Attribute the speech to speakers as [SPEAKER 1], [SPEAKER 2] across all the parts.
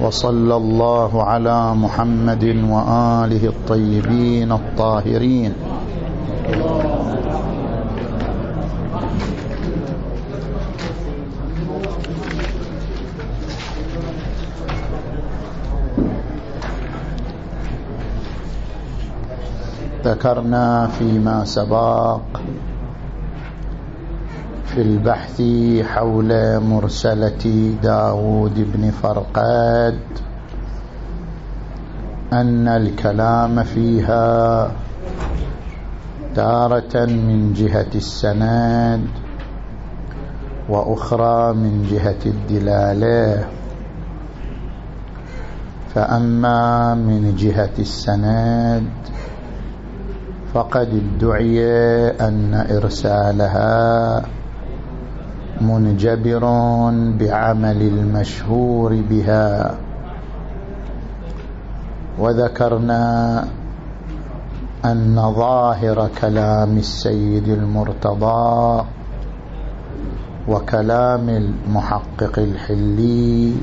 [SPEAKER 1] وصلى الله على محمد وآله الطيبين الطاهرين. ذكرنا فيما سبق في البحث حول مرسلة داود بن فرقاد أن الكلام فيها تارة من جهة السند وأخرى من جهة الدلالة. فأما من جهة السند فقد ادعي أن إرسالها منجبر بعمل المشهور بها. وذكرنا أن ظاهر كلام السيد المرتضى وكلام المحقق الحلي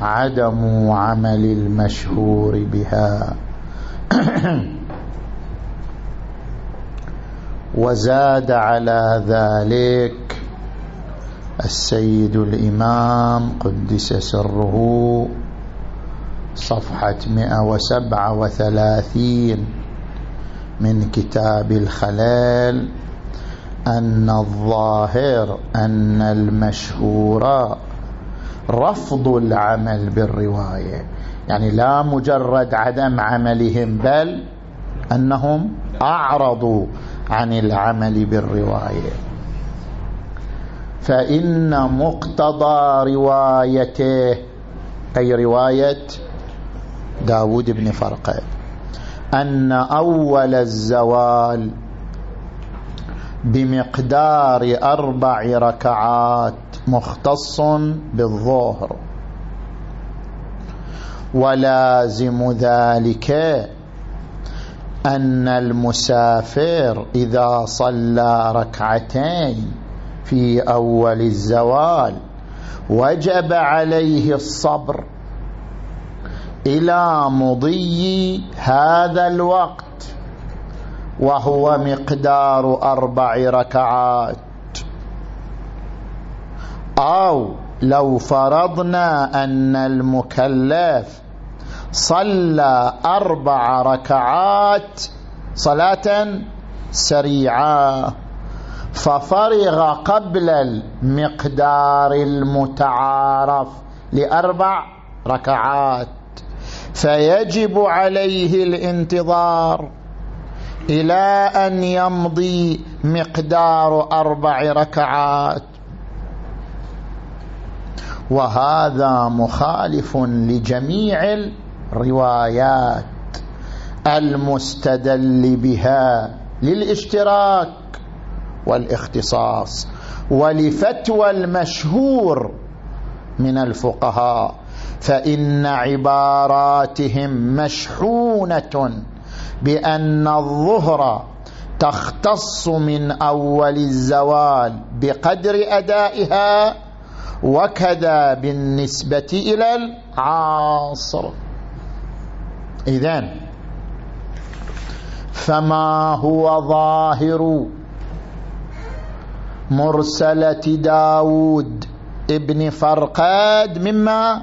[SPEAKER 1] عدم عمل المشهور بها. وزاد على ذلك السيد الإمام قدس سره صفحة 137 من كتاب الخلال أن الظاهر أن المشهور رفض العمل بالرواية. يعني لا مجرد عدم عملهم بل أنهم أعرضوا عن العمل بالرواية. فإن مقتضى روايته أي رواية داود بن فرقة أن أول الزوال بمقدار أربع ركعات مختص بالظهر ولازم ذلك أن المسافر إذا صلى ركعتين في أول الزوال وجب عليه الصبر إلى مضي هذا الوقت وهو مقدار أربع ركعات. أو لو فرضنا أن المكلف صلى أربع ركعات صلاة سريعة. ففرغ قبل المقدار المتعارف لأربع ركعات. فيجب عليه الانتظار إلى أن يمضي مقدار أربع ركعات. وهذا مخالف لجميع الروايات المستدل بها للاشتراك. والاختصاص ولفتوى المشهور من الفقهاء فإن عباراتهم مشحونة بأن الظهر تختص من أول الزوال بقدر أدائها وكذا بالنسبة إلى العاصر. إذن فما هو ظاهر مرسلة داود ابن فرقاد مما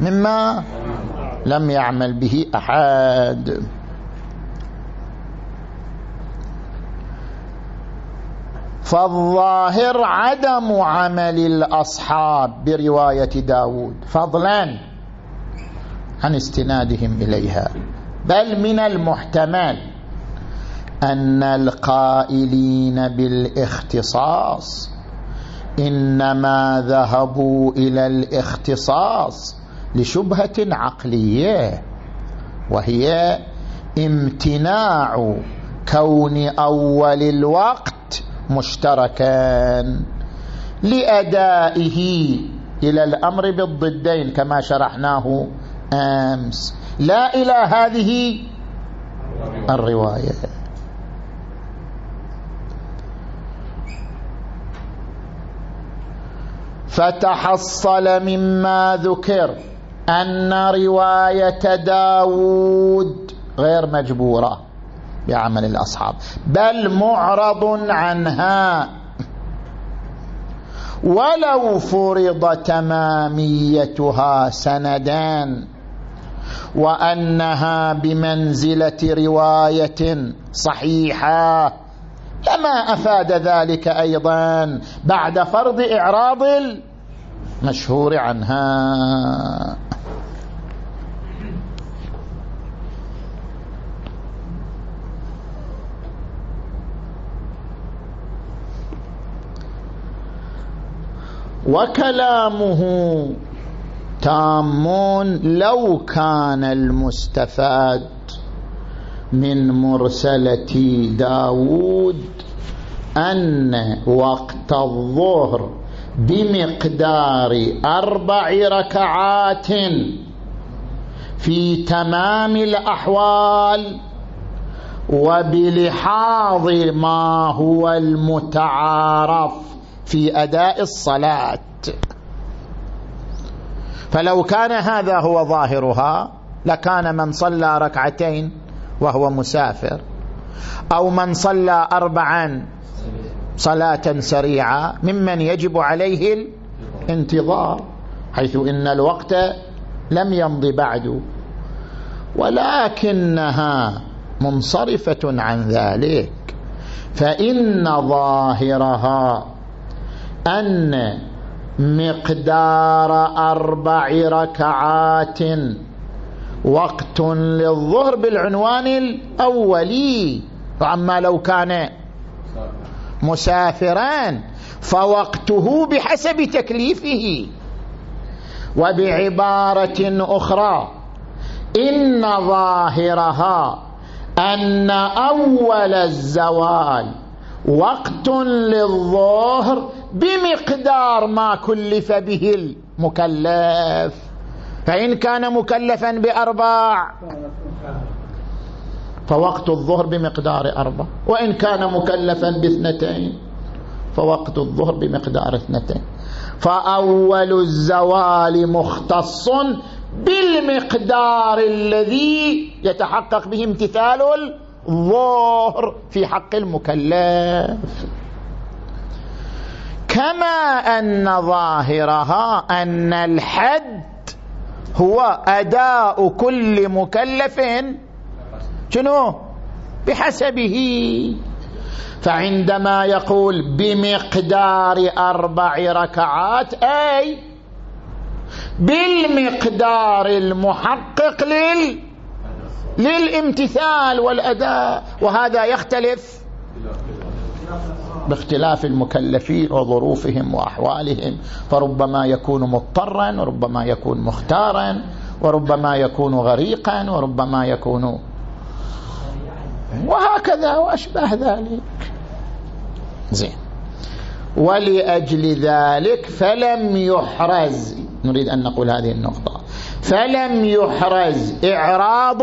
[SPEAKER 1] مما لم يعمل به أحد. فالظاهر عدم عمل الأصحاب برواية داود فضلا عن استنادهم إليها بل من المحتمل. أن القائلين بالاختصاص إنما ذهبوا إلى الاختصاص لشبهة عقلية وهي امتناع كون أول الوقت مشتركا لأدائه إلى الأمر بالضدين كما شرحناه أمس. لا إلى هذه الرواية. فتحصل مما ذكر أن رواية داود غير مجبورة بعمل الأصحاب بل معرض عنها. ولو فرض تماميتها سندان وأنها بمنزلة رواية صحيحة لما أفاد ذلك أيضا بعد فرض إعراض المشهور عنها. وكلامه تام لو كان المستفاد من مرسلة داود أن وقت الظهر بمقدار أربع ركعات في تمام الأحوال وبلحاظ ما هو المتعارف في أداء الصلاة. فلو كان هذا هو ظاهرها لكان من صلى ركعتين وهو مسافر أو من صلى أربعا صلاة سريعة ممن يجب عليه الانتظار حيث إن الوقت لم يمض بعد. ولكنها منصرفة عن ذلك. فإن ظاهرها أن مقدار أربع ركعات وقت للظهر بالعنوان الأولي. وأما لو كان مسافرا فوقته بحسب تكليفه. وبعبارة أخرى إن ظاهرها أن أول الزوال وقت للظهر بمقدار ما كلف به المكلف. فإن كان مكلفا بأربع فوقت الظهر بمقدار أربع وإن كان مكلفا باثنتين فوقت الظهر بمقدار اثنتين. فأول الزوال مختص بالمقدار الذي يتحقق به امتثال الظهر في حق المكلف. كما أن ظاهرها أن الحد هو أداء كل مكلف شنو؟ بحسبه. فعندما يقول بمقدار أربع ركعات أي بالمقدار المحقق لل للامتثال والأداء. وهذا يختلف باختلاف المكلفين وظروفهم وأحوالهم. فربما يكون مضطرا وربما يكون مختارا وربما يكون غريقا وربما يكون وهكذا وأشبه ذلك. زين. ولأجل ذلك فلم يحرز نريد أن نقول هذه النقطة. فلم يحرز إعراض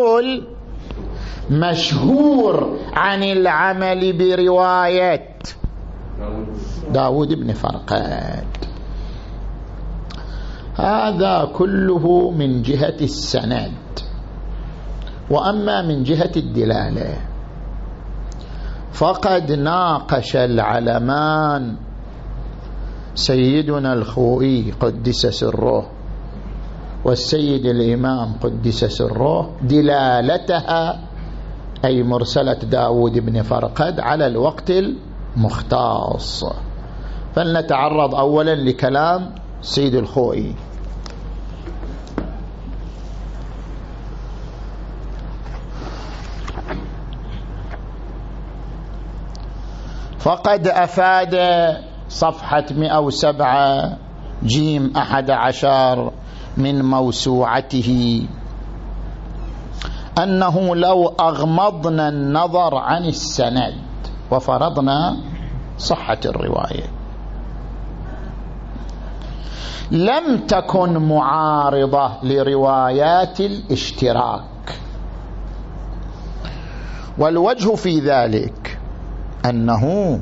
[SPEAKER 1] المشهور عن العمل برواية داود بن فرقاد. هذا كله من جهة السند. وأما من جهة الدلالة. فقد ناقش العلمان. سيدنا الخوئي قدس سره والسيد الإمام قدس سره دلالتها أي مرسلة داود بن فرقد على الوقت المختص. فلنتعرض أولا لكلام سيد الخوئي. فقد أفاد صفحة 107 جيم أحد عشر من موسوعته. أنه لو أغمضنا النظر عن السند وفرضنا صحة الرواية. لم تكن معارضة لروايات الاشتراك. والوجه في ذلك أنه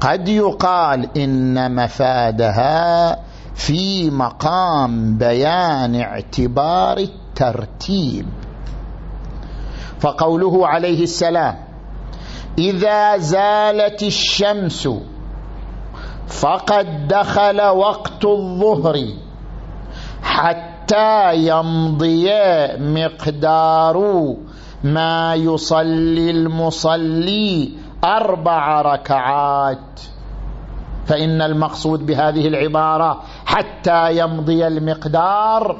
[SPEAKER 1] قد يقال إن مفادها في مقام بيان اعتبار الترتيب. فقوله عليه السلام إذا زالت الشمس فقد دخل وقت الظهر حتى يمضي مقدار ما يصلي المصلي أربع ركعات. فإن المقصود بهذه العبارة حتى يمضي المقدار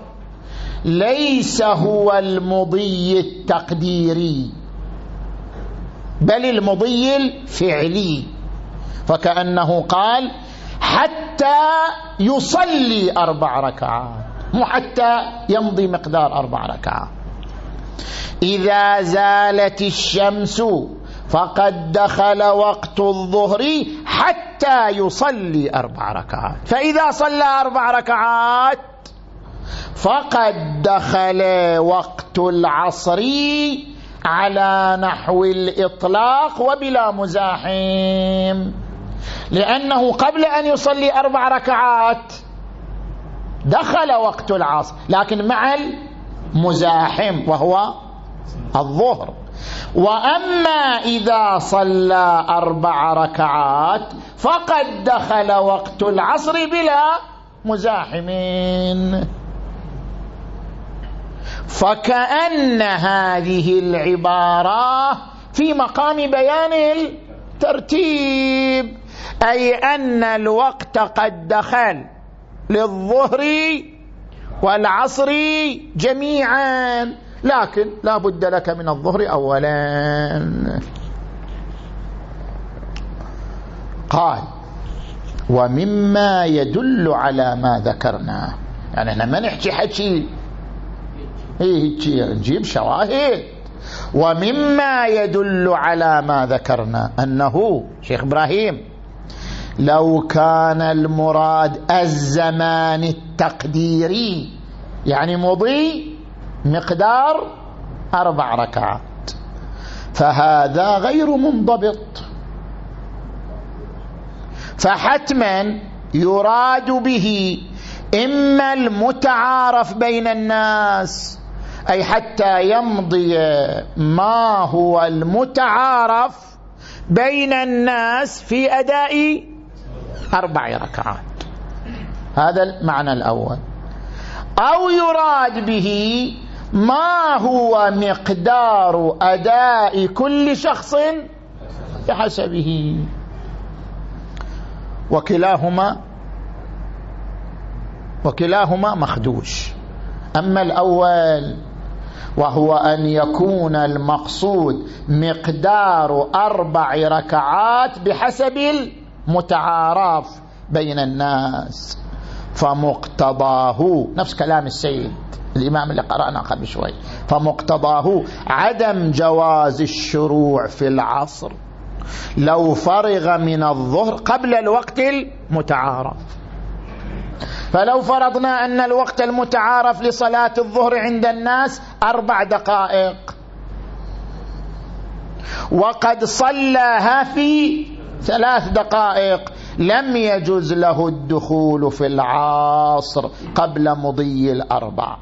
[SPEAKER 1] ليس هو المضي التقديري بل المضي الفعلي. فكأنه قال حتى يصلي أربع ركعات مو حتى يمضي مقدار أربع ركعات. إذا زالت الشمس فقد دخل وقت الظهر حتى يصلي أربع ركعات. فإذا صلى أربع ركعات فقد دخل وقت العصر على نحو الإطلاق وبلا مزاحم. لأنه قبل أن يصلي أربع ركعات دخل وقت العصر لكن مع المزاحم وهو الظهر. وأما إذا صلى أربع ركعات فقد دخل وقت العصر بلا مزاحمين. فكأن هذه العبارة في مقام بيان الترتيب أي أن الوقت قد دخل للظهر والعصر جميعا. لكن لا بد لك من الظهر أولا. قال ومما يدل على ما ذكرنا. يعني إحنا ما نحكي حكي. إيه نجيب شواهد. ومما يدل على ما ذكرنا أنه شيخ إبراهيم لو كان المراد الزمان التقديري يعني مضي مقدار أربع ركعات. فهذا غير منضبط. فحتما يراد به إما المتعارف بين الناس أي حتى يمضي ما هو المتعارف بين الناس في أداء أربع ركعات. هذا المعنى الأول. أو يراد به ما هو مقدار أداء كل شخص بحسبه؟ وكلاهما وكلاهما مخدوش. أما الأول وهو أن يكون المقصود مقدار أربع ركعات بحسب المتعارف بين الناس فمقتضاه. نفس كلام السيد. الإمام اللي قرأنا قبل شوي. فمقتضاه عدم جواز الشروع في العصر. لو فرغ من الظهر قبل الوقت المتعارف. فلو فرضنا أن الوقت المتعارف لصلاة الظهر عند الناس أربع دقائق. وقد صلىها في ثلاث دقائق. لم يجز له الدخول في العصر قبل مضي الأربع.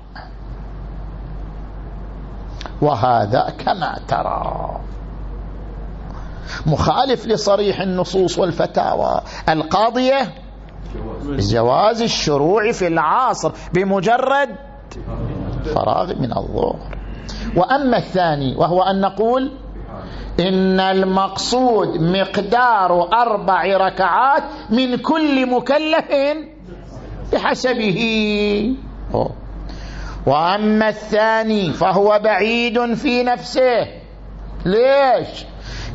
[SPEAKER 1] وهذا كما ترى. مخالف لصريح النصوص والفتاوى. القاضية جواز الشروع في العصر بمجرد فراغ من الظهر. وأما الثاني وهو أن نقول إن المقصود مقدار أربع ركعات من كل مكلف بحسبه. وأما الثاني فهو بعيد في نفسه. ليش؟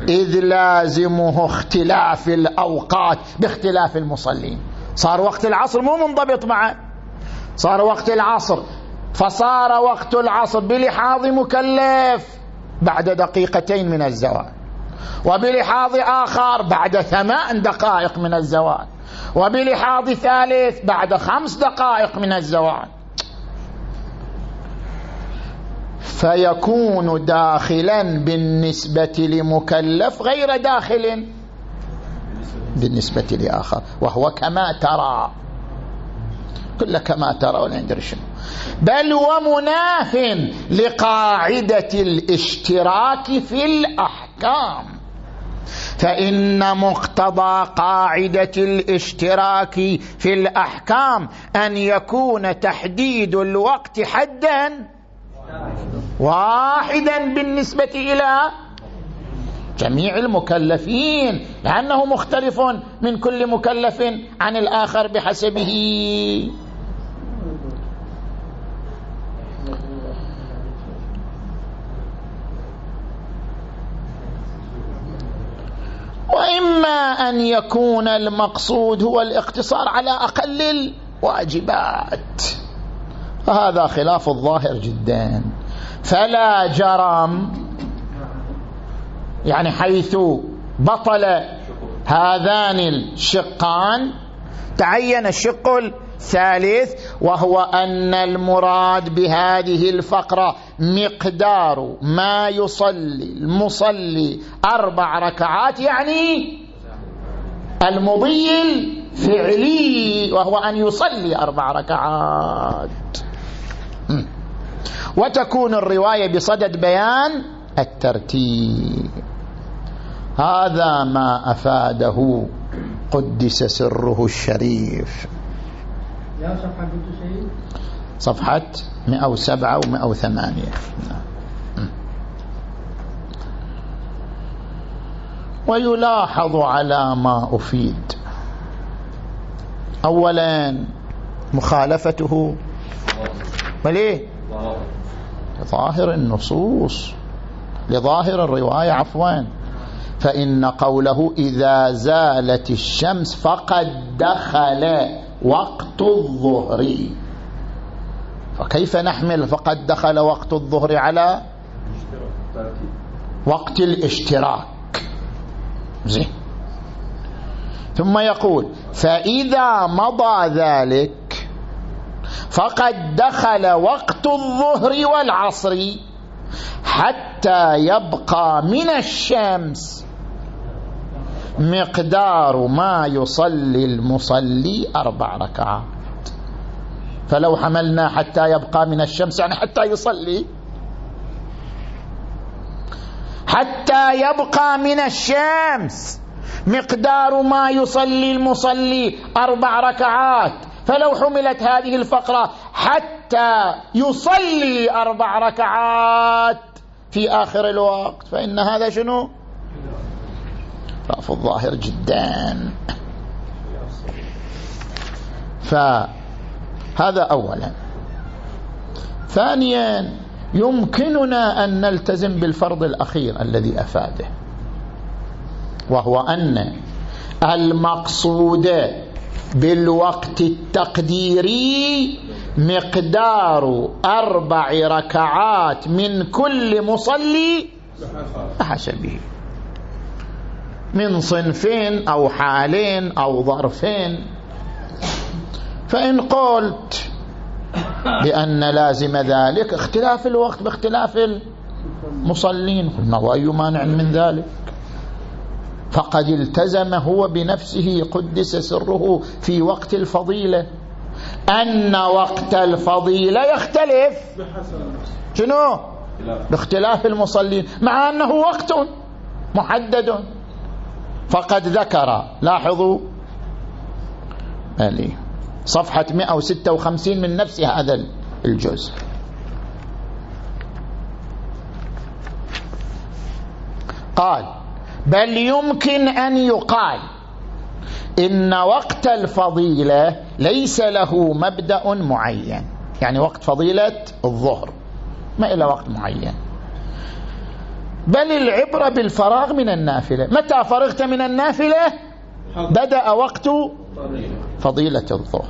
[SPEAKER 1] إذ لازمه اختلاف الأوقات باختلاف المصلين. صار وقت العصر مو منضبط معه. صار وقت العصر. فصار وقت العصر بلحاظ مكلف. بعد دقيقتين من الزوال. وبلحاظ آخر بعد ثمان دقائق من الزوال. وبلحاظ ثالث بعد خمس دقائق من الزوال. فيكون داخلا بالنسبة لمكلف غير داخل. بالنسبة لآخر. وهو كما ترى. كل كما ترون عند شنو بل ومناف لقاعدة الاشتراك في الأحكام. فإن مقتضى قاعدة الاشتراك في الأحكام أن يكون تحديد الوقت حدا واحدا بالنسبة إلى جميع المكلفين لأنه مختلف من كل مكلف عن الآخر بحسبه. أن يكون المقصود هو الاقتصار على أقل الواجبات. فهذا خلاف الظاهر جدا. فلا جرم يعني حيث بطل هذان الشقان تعين الشق الثالث وهو أن المراد بهذه الفقرة مقدار ما يصلي المصلي أربع ركعات يعني المضي الفعلي وهو أن يصلي أربع ركعات. وتكون الرواية بصدد بيان الترتيب. هذا ما أفاده قدس سره الشريف. صفحة 107 و 108 ويلاحظ على ما أفيد. أولا مخالفته. وليه ظاهر النصوص. لظاهر الرواية عفوا. فإن قوله إذا زالت الشمس فقد دخل وقت الظهر. فكيف نحمل فقد دخل وقت الظهر على؟ وقت الاشتراك. زين. ثم يقول فإذا مضى ذلك فقد دخل وقت الظهر والعصر حتى يبقى من الشمس. مقدار ما يصلي المصلي أربع ركعات. فلو حملنا حتى يبقى من الشمس يعني حتى يصلي. حتى يبقى من الشمس مقدار ما يصلي المصلي أربع ركعات. فلو حملت هذه الفقرة حتى يصلي أربع ركعات في آخر الوقت فإن هذا شنو؟ رأف الظاهر جدا. فهذا أولا. ثانيا يمكننا أن نلتزم بالفرض الأخير الذي أفاده وهو أن المقصود بالوقت التقديري مقدار أربع ركعات من كل مصلي بحسبه من صنفين أو حالين أو ظرفين. فإن قلت بأن لازم ذلك اختلاف الوقت باختلاف المصلين. قلنا وأي مانع من ذلك؟ فقد التزم هو بنفسه قدس سره في وقت الفضيلة. أن وقت الفضيلة يختلف. شنو؟ باختلاف المصلين مع أنه وقت محدد. فقد ذكر لاحظوا. ألي. صفحة 156 من نفس هذا الجزء. قال بل يمكن أن يقال إن وقت الفضيلة ليس له مبدأ معين. يعني وقت فضيلة الظهر ما إلى وقت معين. بل العبرة بالفراغ من النافلة. متى فرغت من النافلة؟ بدأ وقت فضيلة الظهر.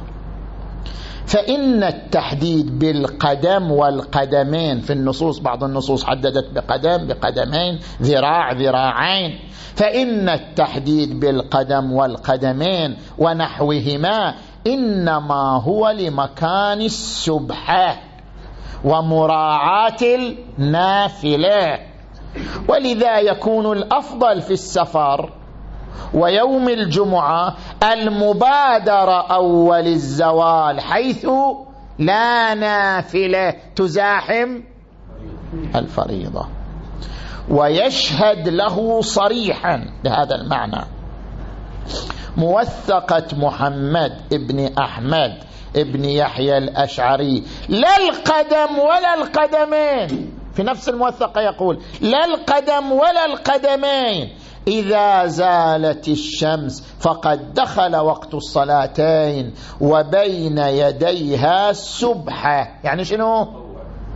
[SPEAKER 1] فإن التحديد بالقدم والقدمين في النصوص بعض النصوص حددت بقدم بقدمين ذراع ذراعين. فإن التحديد بالقدم والقدمين ونحوهما إنما هو لمكان السبحة ومراعاة النافلة. ولذا يكون الأفضل في السفر ويوم الجمعة المبادرة أول الزوال حيث لا نافلة تزاحم الفريضة. ويشهد له صريحا بهذا المعنى. موثقة محمد ابن أحمد ابن يحيى الأشعري لا القدم ولا القدمين. في نفس الموثقة يقول لا القدم ولا القدمين. إذا زالت الشمس فقد دخل وقت الصلاتين وبين يديها سبحة يعني شنو؟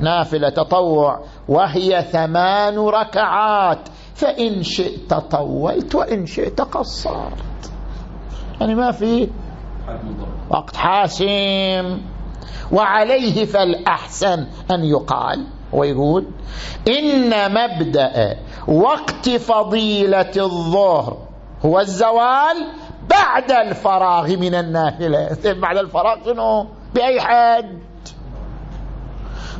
[SPEAKER 1] نافلة تطوع. وهي ثمان ركعات. فإن شئت طولت وإن شئت قصرت. يعني ما في وقت حاسم. وعليه فالأحسن أن يقال ويقول إن مبدأ وقت فضيلة الظهر هو الزوال بعد الفراغ من النافلة. بعد الفراغ شنو؟ بأي حد؟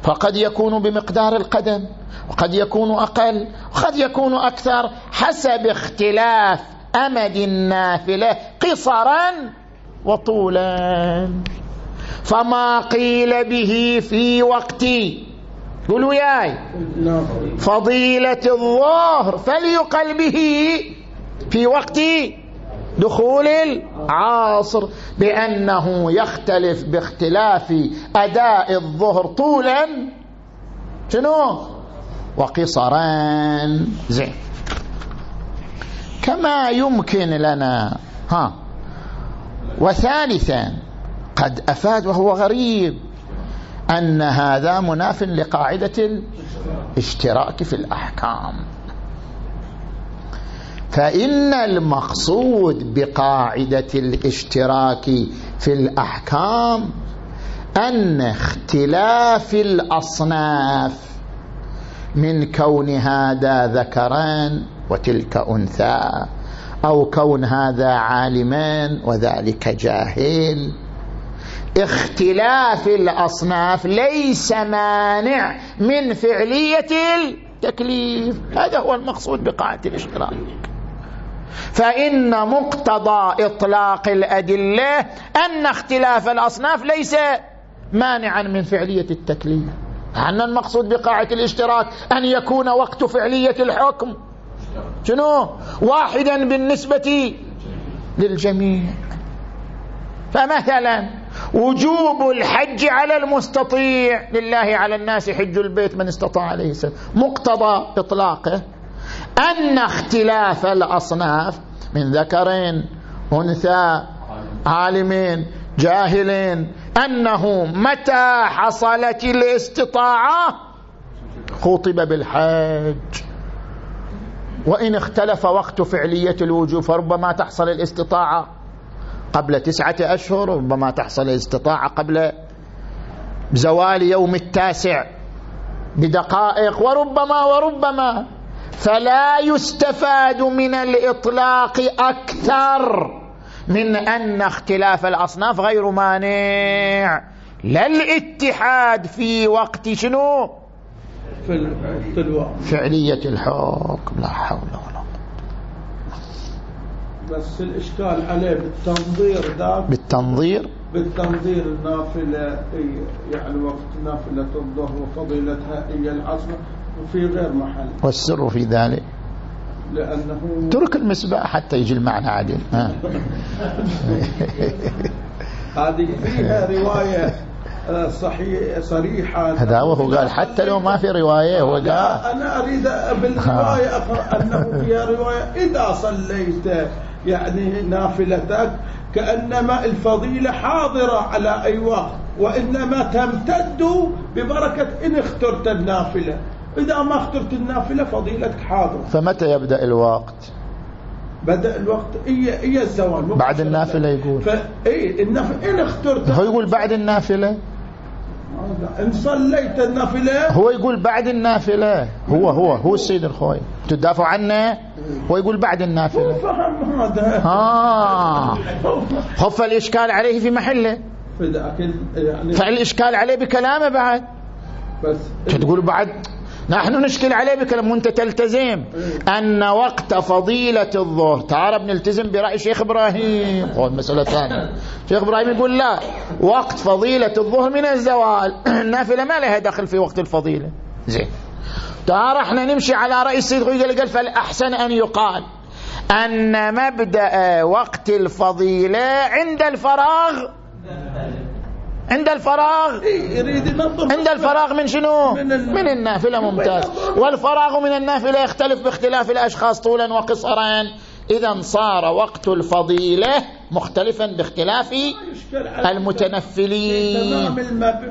[SPEAKER 1] فقد يكون بمقدار القدم وقد يكون أقل وقد يكون أكثر حسب اختلاف أمد النافلة قصرا وطولا. فما قيل به في وقت قول وياي. فضيلة الظهر فليقل به في وقت دخول العصر بأنه يختلف باختلاف أداء الظهر طولا. شنو؟ وقصرا. زين. كما يمكن لنا ها. وثالثا قد أفاد وهو غريب. أن هذا مناف لقاعدة الاشتراك في الأحكام. فإن المقصود بقاعدة الاشتراك في الأحكام أن اختلاف الأصناف من كون هذا ذكران وتلك أنثى أو كون هذا عالمان وذلك جاهل. اختلاف الأصناف ليس مانع من فعلية التكليف. هذا هو المقصود بقاعدة الاشتراك. فإن مقتضى إطلاق الأدلة أن اختلاف الأصناف ليس مانعا من فعلية التكليف. أن المقصود بقاعدة الاشتراك أن يكون وقت فعلية الحكم. شنو؟ واحدا بالنسبة للجميع. فمثلا وجوب الحج على المستطيع. لله على الناس حج البيت من استطاع عليه السلام مقتضى إطلاقه أن اختلاف الأصناف من ذكرين أنثى عالمين جاهلين أنه متى حصلت الاستطاعة؟ خطب بالحج. وإن اختلف وقت فعلية الوجوب فربما تحصل الاستطاعة. قبل تسعة أشهر ربما تحصل الاستطاعة قبل زوال يوم التاسع بدقائق وربما وربما. فلا يستفاد من الإطلاق أكثر من أن اختلاف الأصناف غير مانع. لا الاتحاد في وقت شنو؟ فعلية الحكم لا حول ولا
[SPEAKER 2] بس الإشكال عليه بالتنظير ذاك.
[SPEAKER 1] بالتنظير؟
[SPEAKER 2] بالتنظير النافلة يعني وقت نافلة الظهر وفضيلتها هي العصر وفي غير محل.
[SPEAKER 1] والسر في ذلك؟
[SPEAKER 2] لأنه
[SPEAKER 1] ترك المسبح حتى يجي المعنى عدل
[SPEAKER 2] هذه فيها رواية آه، صحيح صريحة.
[SPEAKER 1] هذا وهو قال حتى لو ما في رواية هو قال.
[SPEAKER 2] أنا أريد بالرواية أنه فيها رواية إذا صليت يعني نافلتك كأنما الفضيلة حاضرة على أي وقت وإنما تمتد ببركة إن اخترت النافلة. إذا ما اخترت النافلة فضيلتك حاضرة.
[SPEAKER 1] فمتى يبدأ الوقت؟
[SPEAKER 2] بدأ الوقت هي هي الزوال.
[SPEAKER 1] بعد النافلة يقول.
[SPEAKER 2] فإيه النافلة إن اخترت.
[SPEAKER 1] هو يقول بعد النافلة؟
[SPEAKER 2] إن صليت النافلة.
[SPEAKER 1] هو يقول بعد النافلة. هو هو هو السيد الخوي. تدافع عنه؟ هو يقول بعد النافلة
[SPEAKER 2] فهم هذا.
[SPEAKER 1] آه. خف الإشكال عليه في محله.
[SPEAKER 2] يعني
[SPEAKER 1] فالإشكال عليه بكلامه بعد.
[SPEAKER 2] بس
[SPEAKER 1] تقول بعد؟ نحن نشكل عليه بكلام وأنت تلتزم أن وقت فضيلة الظهر. تعال بنلتزم برأي شيخ إبراهيم. هو المسألة ثانية شيخ إبراهيم يقول لا. وقت فضيلة الظهر من الزوال. النافلة ما لها دخل في وقت الفضيلة. زين. تعال إحنا نمشي على رأي السيد قال قال فالأحسن أن يقال أن مبدأ وقت الفضيلة عند الفراغ. عند الفراغ. يريد عند الفراغ من شنو؟ من النافلة ممتاز. والفراغ من النافلة يختلف باختلاف الأشخاص طولا وقصرا. إذا صار وقت الفضيلة مختلفا باختلاف المتنفلين.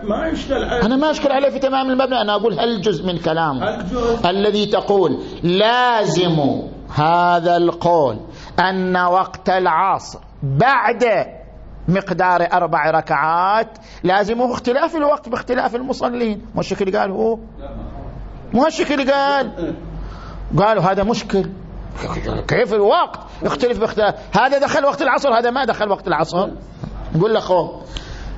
[SPEAKER 2] ما يشكل
[SPEAKER 1] أنا ما أشكل عليه في تمام المبنى. أنا أقول هل جزء من كلام الذي تقول لازم هذا القول أن وقت العصر بعد مقدار أربع ركعات لازمه اختلاف الوقت باختلاف المصلين. مو الشكل قال هو؟ مو الشكل قال؟ قالوا هذا مشكل. كيف الوقت؟ يختلف باختلاف هذا دخل وقت العصر هذا ما دخل وقت العصر. نقول لك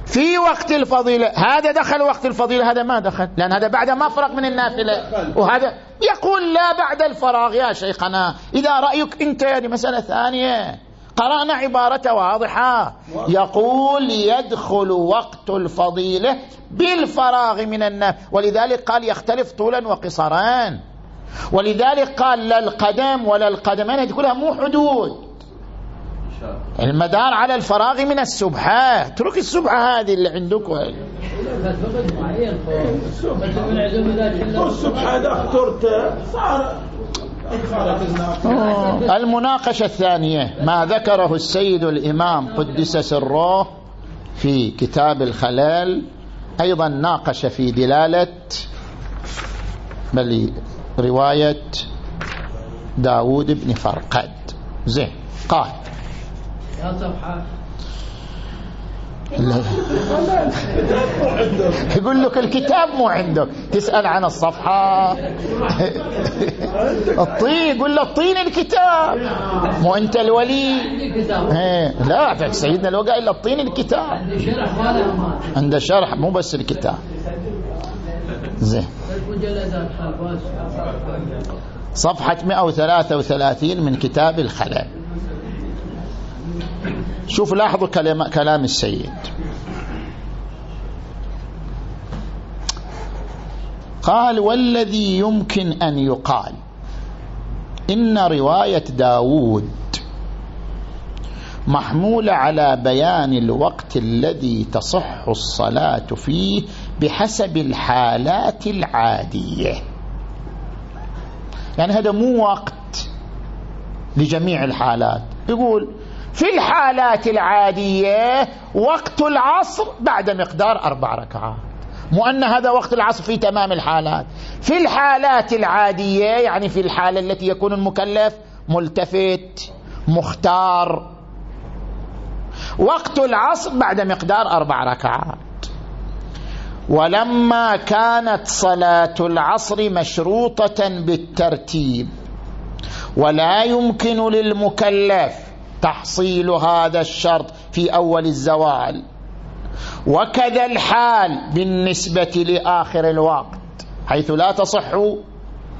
[SPEAKER 1] في وقت الفضيلة هذا دخل وقت الفضيلة هذا ما دخل لأن هذا بعد ما فرق من النافلة. وهذا يقول لا بعد الفراغ يا شيخنا. إذا رأيك أنت هذه مسألة ثانية قرأنا عبارة واضحة. يقول يدخل وقت الفضيلة بالفراغ من النافلة ولذلك قال يختلف طولا وقصران ولذلك قال لا القدم ولا القدمان هذه كلها مو حدود. المدار على الفراغ من السبحة. اترك السبحة هذه اللي عندك
[SPEAKER 2] السبحة إذا اخترت صار
[SPEAKER 1] المناقشة الثانية ما ذكره السيد الإمام قدس سره في كتاب الخلال أيضا ناقش في دلالة بل رواية داود بن فرقد. زين قال. يا صفحة يقول لك الكتاب مو عندك. تسأل عن الصفحة. الطين يقول له الطين الكتاب. مو أنت الولي؟ إيه، لا سيدنا لو قال الطين الكتاب. عنده شرح مو بس الكتاب. زين. صفحة 133 من كتاب الخلال. شوف لاحظوا كلام السيد. قال والذي يمكن أن يقال إن رواية داود محمولة على بيان الوقت الذي تصح الصلاة فيه بحسب الحالات العادية. يعني هذا مو وقت لجميع الحالات. يقول في الحالات العادية وقت العصر بعد مقدار أربع ركعات. مو أن هذا وقت العصر في تمام الحالات. في الحالات العادية يعني في الحالة التي يكون المكلف ملتفت مختار وقت العصر بعد مقدار أربع ركعات. ولما كانت صلاة العصر مشروطة بالترتيب ولا يمكن للمكلف تحصيل هذا الشرط في أول الزوال. وكذا الحال بالنسبة لآخر الوقت حيث لا تصح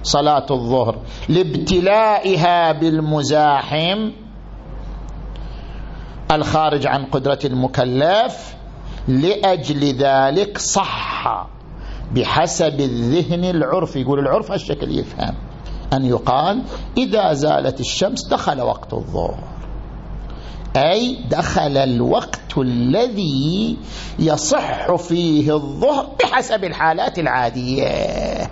[SPEAKER 1] صلاة الظهر. لابتلائها بالمزاحم الخارج عن قدرة المكلف لأجل ذلك صح. بحسب الذهن العرفي يقول العرف هالشكل يفهم. أن يقال إذا زالت الشمس دخل وقت الظهر. أي دخل الوقت الذي يصح فيه الظهر بحسب الحالات العادية.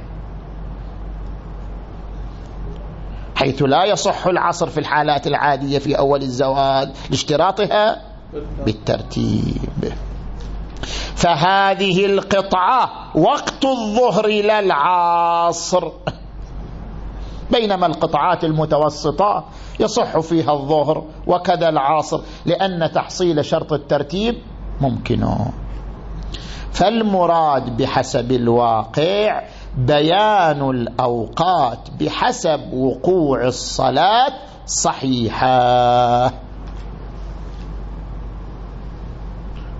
[SPEAKER 1] حيث لا يصح العصر في الحالات العادية في أول الزواج لاشتراطها بالترتيب. فهذه القطعة وقت الظهر للعصر بينما القطعات المتوسطة يصح فيها الظهر وكذا العاصر لأن تحصيل شرط الترتيب ممكن. فالمراد بحسب الواقع بيان الأوقات بحسب وقوع الصلاة صحيحة.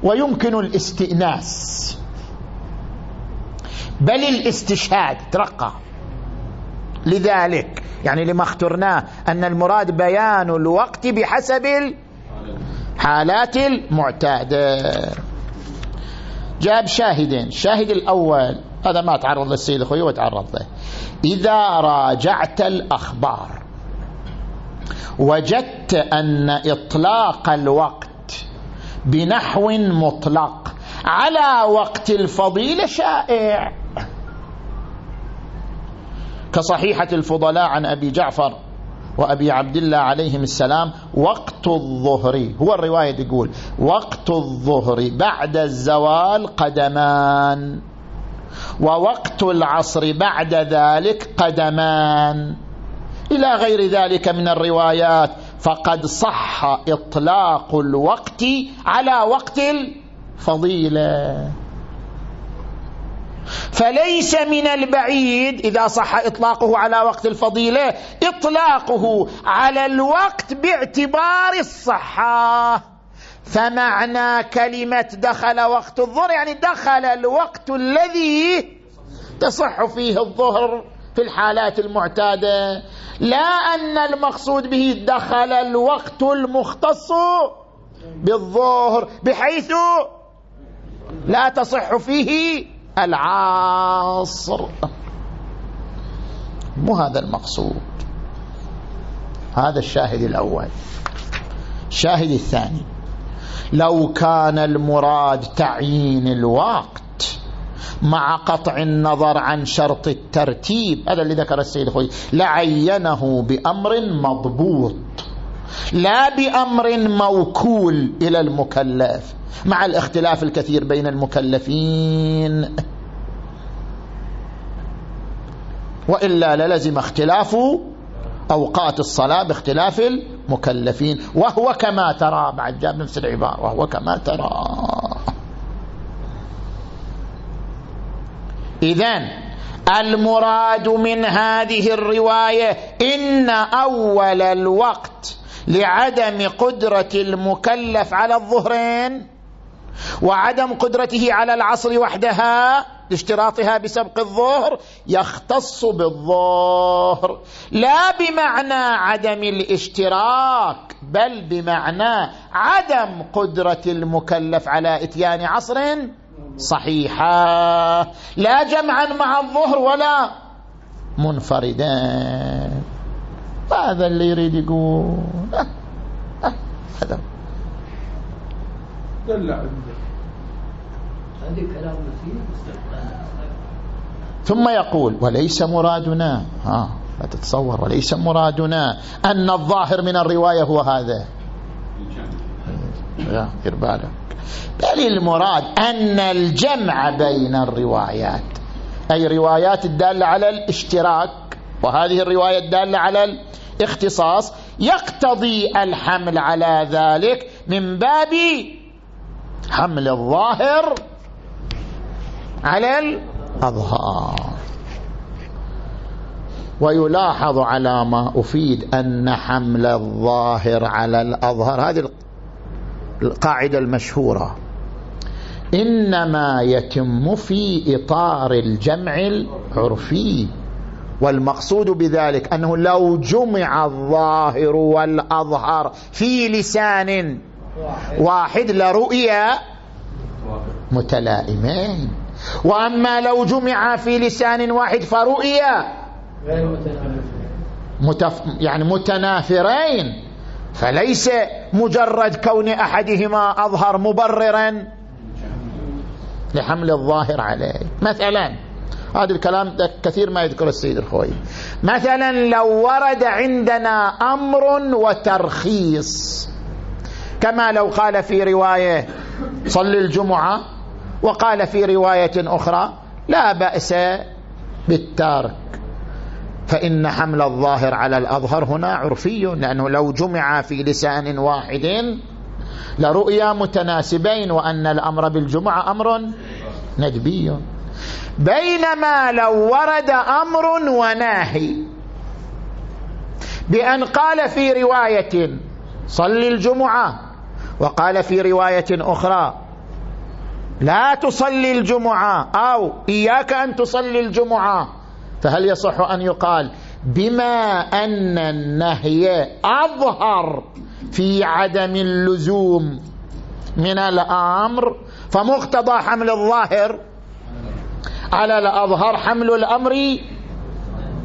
[SPEAKER 1] ويمكن الاستئناس. بل الاستشهاد ترقى. لذلك يعني لما اخترناه أن المراد بيان الوقت بحسب الحالات المعتادة. جاب شاهدين الشاهد الأول هذا ما تعرض للسيد الخوي وتعرض له. إذا راجعت الأخبار وجدت أن إطلاق الوقت بنحو مطلق. على وقت الفضيلة شائع. كصحيحة الفضلاء عن أبي جعفر وأبي عبد الله عليهم السلام وقت الظهر. هو الرواية تقول وقت الظهر بعد الزوال قدمان ووقت العصر بعد ذلك قدمان. إلى غير ذلك من الروايات. فقد صح إطلاق الوقت على وقت الفضيلة. فليس من البعيد إذا صح إطلاقه على وقت الفضيلة إطلاقه على الوقت باعتبار الصحة. فمعنى كلمة دخل وقت الظهر يعني دخل الوقت الذي تصح فيه الظهر. في الحالات المعتادة لا أن المقصود به دخل الوقت المختص بالظهر بحيث لا تصح فيه العاصر. مو هذا المقصود. هذا الشاهد الأول. الشاهد الثاني. لو كان المراد تعيين الوقت مع قطع النظر عن شرط الترتيب. هذا اللي ذكر السيد خوي لعينه بأمر مضبوط لا بأمر موكول إلى المكلف مع الاختلاف الكثير بين المكلفين. وإلا للزم اختلاف أوقات الصلاة باختلاف المكلفين. وهو كما ترى بعد جاب نفس العبارة وهو كما ترى. إذن المراد من هذه الرواية إن أول الوقت لعدم قدرة المكلف على الظهرين وعدم قدرته على العصر وحدها لاشتراطها بسبق الظهر يختص بالظهر لا بمعنى عدم الاشتراك بل بمعنى عدم قدرة المكلف على إتيان عصر صحيحة. لا جمعا مع الظهر ولا منفردا هذا اللي يريد يقول. هذا. دل هذه كلام ثم يقول وليس مرادنا. ها لا تتصور. وليس مرادنا. أن الظاهر من الرواية هو هذا. يا بالك بل المراد أن الجمع بين الروايات. أي روايات الدالة على الاشتراك وهذه الرواية الدالة على الاختصاص يقتضي الحمل على ذلك من باب حمل الظاهر على الأظهار. ويلاحظ على ما أفيد أن حمل الظاهر على الأظهر هذه القاعدة المشهورة. إنما يتم في إطار الجمع العرفي والمقصود بذلك أنه لو جمع الظاهر والأظهر في لسان واحد لرؤيا متلائمين. وأما لو جمع في لسان واحد فرؤيا متف... يعني متنافرين. فليس مجرد كون أحدهما أظهر مبررا لحمل الظاهر عليه. مثلا هذا الكلام كثير ما يذكر السيد الخوي. مثلا لو ورد عندنا أمر وترخيص كما لو قال في رواية صل الجمعة وقال في رواية أخرى لا بأس بالتارك فإن حمل الظاهر على الأظهر هنا عرفي لأنه لو جمع في لسان واحد لرؤيا متناسبين وأن الأمر بالجمعة أمر ندبي. بينما لو ورد أمر وناهي بأن قال في رواية صل الجمعة وقال في رواية أخرى لا تصلي الجمعة أو إياك أن تصلي الجمعة. فهل يصح أن يقال بما أن النهي أظهر في عدم اللزوم من الأمر فمقتضى حمل الظاهر؟ على الأظهر حمل الأمر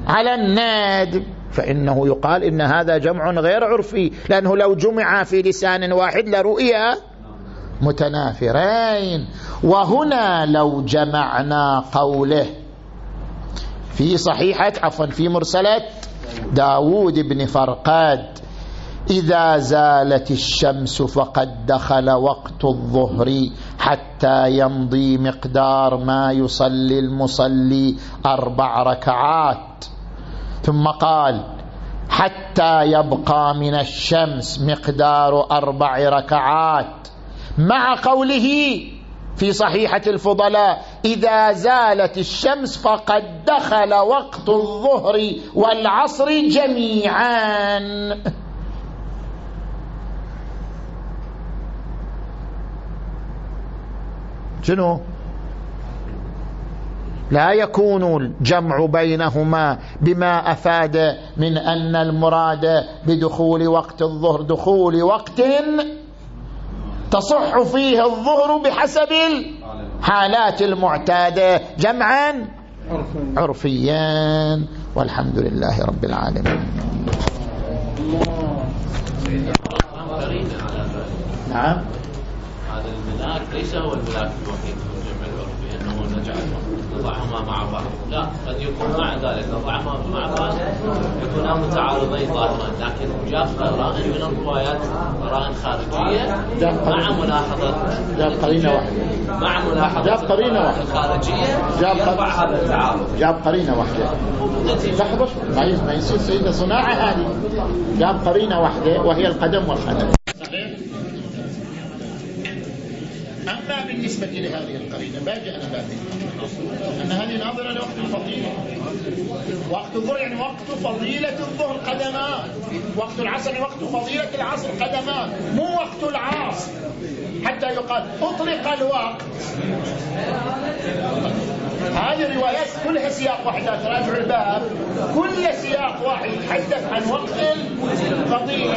[SPEAKER 1] على النادب فإنه يقال إن هذا جمع غير عرفي لأنه لو جمع في لسان واحد لرؤيا متنافرين. وهنا لو جمعنا قوله في صحيحة عفوا في مرسلة داود بن فرقاد إذا زالت الشمس فقد دخل وقت الظهر حتى يمضي مقدار ما يصلي المصلي أربع ركعات. ثم قال حتى يبقى من الشمس مقدار أربع ركعات. مع قوله في صحيحة الفضلاء إذا زالت الشمس فقد دخل وقت الظهر والعصر جميعا. شنو؟ لا يكون الجمع بينهما بما أفاد من أن المراد بدخول وقت الظهر دخول وقت تصح فيه الظهر بحسب الحالات المعتادة. جمعا عرفيا. والحمد لله رب العالمين. نعم.
[SPEAKER 3] هذا الملاك ليس هو الملاك الوحيد. في الجمع العرفي انه نجعل نضعهما مع بعض. لا قد يكون مع ذلك. نضعهما مع بعض يكونان متعارضين ظاهرا. لكن جاء قرائن من الروايات قرائن خارجية مع ملاحظة
[SPEAKER 1] جاب قرينة واحدة.
[SPEAKER 3] مع ملاحظة
[SPEAKER 1] جاب قرينة واحدة.
[SPEAKER 3] الخارجيه
[SPEAKER 1] جاب
[SPEAKER 3] يرفع هذا التعارض.
[SPEAKER 1] جاب قرينة واحدة. لحظه ما يصير سيدة صناعة هذه. جاب قرينة واحدة وهي القدم والقدم صحيح أما بالنسبة لهذه القرينة باجي أنا باجي أن هذه ناظرة لوقت الفضيلة وقت الظهر يعني وقت فضيلة الظهر قدمان. وقت العصر وقت فضيلة العصر قدمان. مو وقت العصر حتى يقال أطلق الوقت. هذه الروايات كلها سياق واحد. تراجع الباب. كل سياق واحد يتحدث عن وقت الفضيلة.